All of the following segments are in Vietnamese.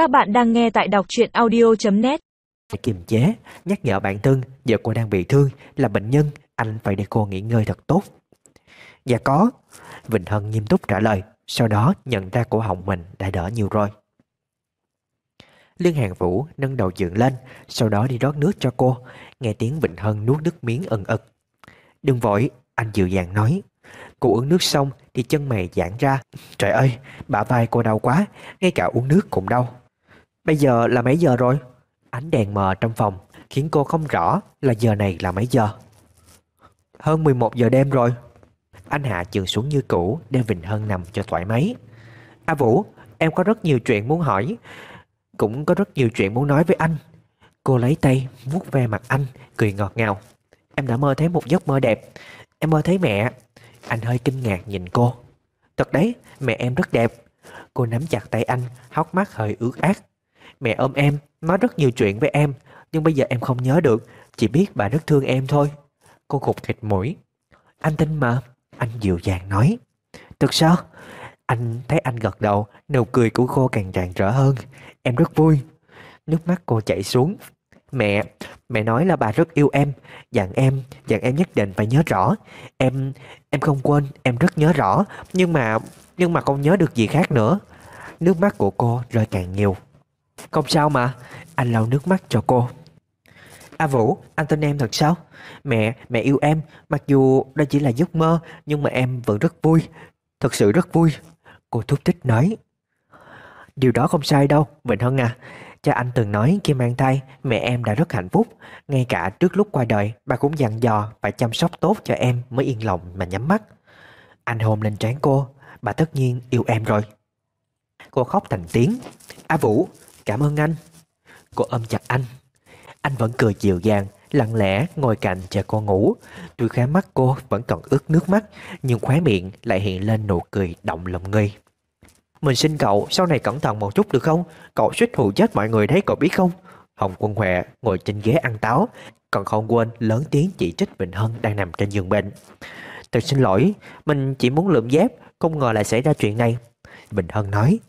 Các bạn đang nghe tại đọc truyện audio.net kiềm chế, nhắc nhở bản thân giờ cô đang bị thương, là bệnh nhân, anh phải để cô nghỉ ngơi thật tốt. Dạ có, Vịnh Hân nghiêm túc trả lời, sau đó nhận ra cổ họng mình đã đỡ nhiều rồi. liên Hàng Vũ nâng đầu dựng lên, sau đó đi rót nước cho cô, nghe tiếng Vịnh Hân nuốt nước miếng ẩn ực. Đừng vội, anh dịu dàng nói. Cô uống nước xong thì chân mày giãn ra. Trời ơi, bả vai cô đau quá, ngay cả uống nước cũng đau. Bây giờ là mấy giờ rồi? Ánh đèn mờ trong phòng khiến cô không rõ là giờ này là mấy giờ. Hơn 11 giờ đêm rồi. Anh Hạ trường xuống như cũ để Vịnh Hân nằm cho thoải mái. A Vũ, em có rất nhiều chuyện muốn hỏi. Cũng có rất nhiều chuyện muốn nói với anh. Cô lấy tay vuốt ve mặt anh, cười ngọt ngào. Em đã mơ thấy một giấc mơ đẹp. Em mơ thấy mẹ. Anh hơi kinh ngạc nhìn cô. Thật đấy, mẹ em rất đẹp. Cô nắm chặt tay anh, hốc mắt hơi ướt át. Mẹ ôm em, nói rất nhiều chuyện với em, nhưng bây giờ em không nhớ được, chỉ biết bà rất thương em thôi. Cô gục thịt mũi. Anh tin mà, anh dịu dàng nói. thực sao? Anh thấy anh gật đầu, nụ cười của cô càng rạng rỡ hơn. Em rất vui. Nước mắt cô chảy xuống. Mẹ, mẹ nói là bà rất yêu em, dặn em, dặn em nhất định phải nhớ rõ. Em, em không quên, em rất nhớ rõ, nhưng mà, nhưng mà không nhớ được gì khác nữa. Nước mắt của cô rơi càng nhiều. Không sao mà, anh lau nước mắt cho cô. A Vũ, anh tin em thật sao? Mẹ, mẹ yêu em, mặc dù đây chỉ là giấc mơ, nhưng mà em vẫn rất vui. Thật sự rất vui. Cô thúc thích nói. Điều đó không sai đâu, Vịnh Hân à. Cha anh từng nói khi mang thai, mẹ em đã rất hạnh phúc. Ngay cả trước lúc qua đời, bà cũng dặn dò phải chăm sóc tốt cho em mới yên lòng mà nhắm mắt. Anh hôn lên trán cô, bà tất nhiên yêu em rồi. Cô khóc thành tiếng. A Vũ, cảm ơn anh. Cô ôm chặt anh. Anh vẫn cười dịu dàng, lặng lẽ ngồi cạnh chờ cô ngủ. Tuy khóe mắt cô vẫn còn ướt nước mắt, nhưng khóe miệng lại hiện lên nụ cười động lòng người. Mình xin cậu sau này cẩn thận một chút được không? Cậu suýt hù chết mọi người đấy cậu biết không? Hồng Quân Huệ ngồi trên ghế ăn táo, còn không quên lớn tiếng chỉ trích Bình Hân đang nằm trên giường bệnh. Thật xin lỗi, mình chỉ muốn lượm dép, không ngờ lại xảy ra chuyện này. Bình Hân nói,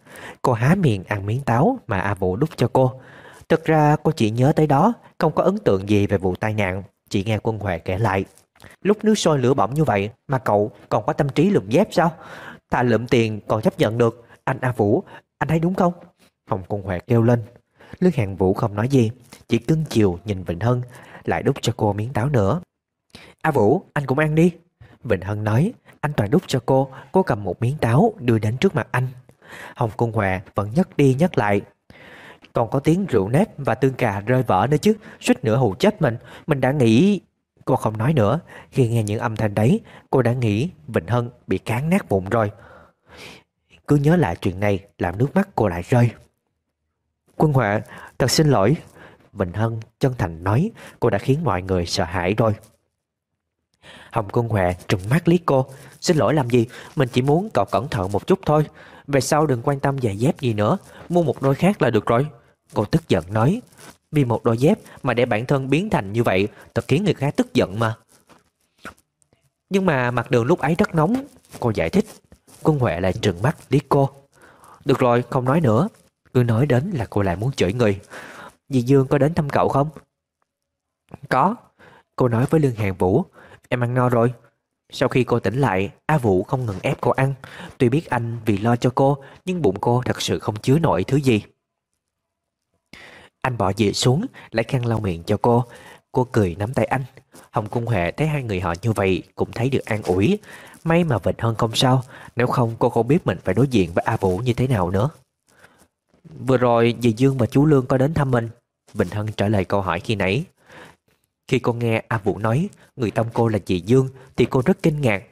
cô há miệng ăn miếng táo mà A Vũ đút cho cô. Thực ra cô chỉ nhớ tới đó, không có ấn tượng gì về vụ tai nạn, chỉ nghe Quân Huệ kể lại. Lúc nước sôi lửa bỏng như vậy mà cậu còn có tâm trí lượm dép sao? Thà lượm tiền còn chấp nhận được, anh A Vũ, anh thấy đúng không? Hồng Quân Huệ kêu lên. Lương Hàng Vũ không nói gì, chỉ cưng chiều nhìn Vịnh Hân, lại đút cho cô miếng táo nữa. A Vũ, anh cũng ăn đi. Vịnh Hân nói, anh toàn đút cho cô, cô cầm một miếng táo đưa đến trước mặt anh. Hồng Cung Hòa vẫn nhắc đi nhắc lại. Còn có tiếng rượu nếp và tương cà rơi vỡ nữa chứ, suýt nữa hù chết mình. Mình đã nghĩ... Cô không nói nữa, khi nghe những âm thanh đấy, cô đã nghĩ Vịnh Hân bị cán nát bụng rồi. Cứ nhớ lại chuyện này làm nước mắt cô lại rơi. Quân Huệ, thật xin lỗi. Vịnh Hân chân thành nói cô đã khiến mọi người sợ hãi rồi. Hồng Quân Huệ trừng mắt liếc cô. Xin lỗi làm gì, mình chỉ muốn cậu cẩn thận một chút thôi. Về sau đừng quan tâm giày dép gì nữa, mua một đôi khác là được rồi. Cô tức giận nói. Vì một đôi dép mà để bản thân biến thành như vậy, thật khiến người khác tức giận mà. Nhưng mà mặt đường lúc ấy rất nóng, cô giải thích. Quân Huệ lại trừng mắt liếc cô. Được rồi, không nói nữa. Cứ nói đến là cô lại muốn chửi người. Dì Dương có đến thăm cậu không? Có. Cô nói với Lương Hàng Vũ. Em ăn no rồi. Sau khi cô tỉnh lại, A Vũ không ngừng ép cô ăn. Tuy biết anh vì lo cho cô, nhưng bụng cô thật sự không chứa nổi thứ gì. Anh bỏ dĩa xuống, lấy khăn lau miệng cho cô. Cô cười nắm tay anh. Hồng Cung Huệ thấy hai người họ như vậy cũng thấy được an ủi. May mà Vịnh Hân không sao, nếu không cô không biết mình phải đối diện với A Vũ như thế nào nữa. Vừa rồi dì Dương và chú Lương có đến thăm mình. Vịnh Hân trả lời câu hỏi khi nãy. Khi cô nghe A Vũ nói người tông cô là dì Dương thì cô rất kinh ngạc.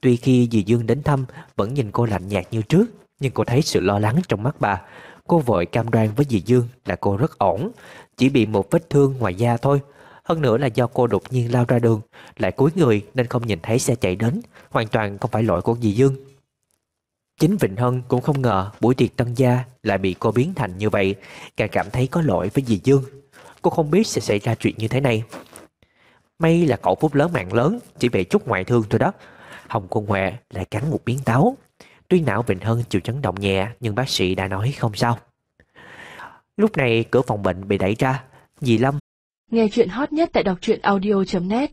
Tuy khi dì Dương đến thăm vẫn nhìn cô lạnh nhạt như trước, nhưng cô thấy sự lo lắng trong mắt bà. Cô vội cam đoan với dì Dương là cô rất ổn, chỉ bị một vết thương ngoài da thôi. Hơn nữa là do cô đột nhiên lao ra đường, lại cúi người nên không nhìn thấy xe chạy đến, hoàn toàn không phải lỗi của dì Dương. Chính Vịnh Hân cũng không ngờ buổi tiệc tân gia lại bị cô biến thành như vậy, càng cảm thấy có lỗi với dì Dương. Cô không biết sẽ xảy ra chuyện như thế này. May là cậu phúc lớn mạng lớn, chỉ bị chút ngoại thương thôi đó. Hồng Quân Huệ lại cắn một miếng táo. Tuy não Vịnh Hân chịu chấn động nhẹ, nhưng bác sĩ đã nói không sao. Lúc này cửa phòng bệnh bị đẩy ra Dì Lâm Nghe chuyện hot nhất tại đọc truyện audio.net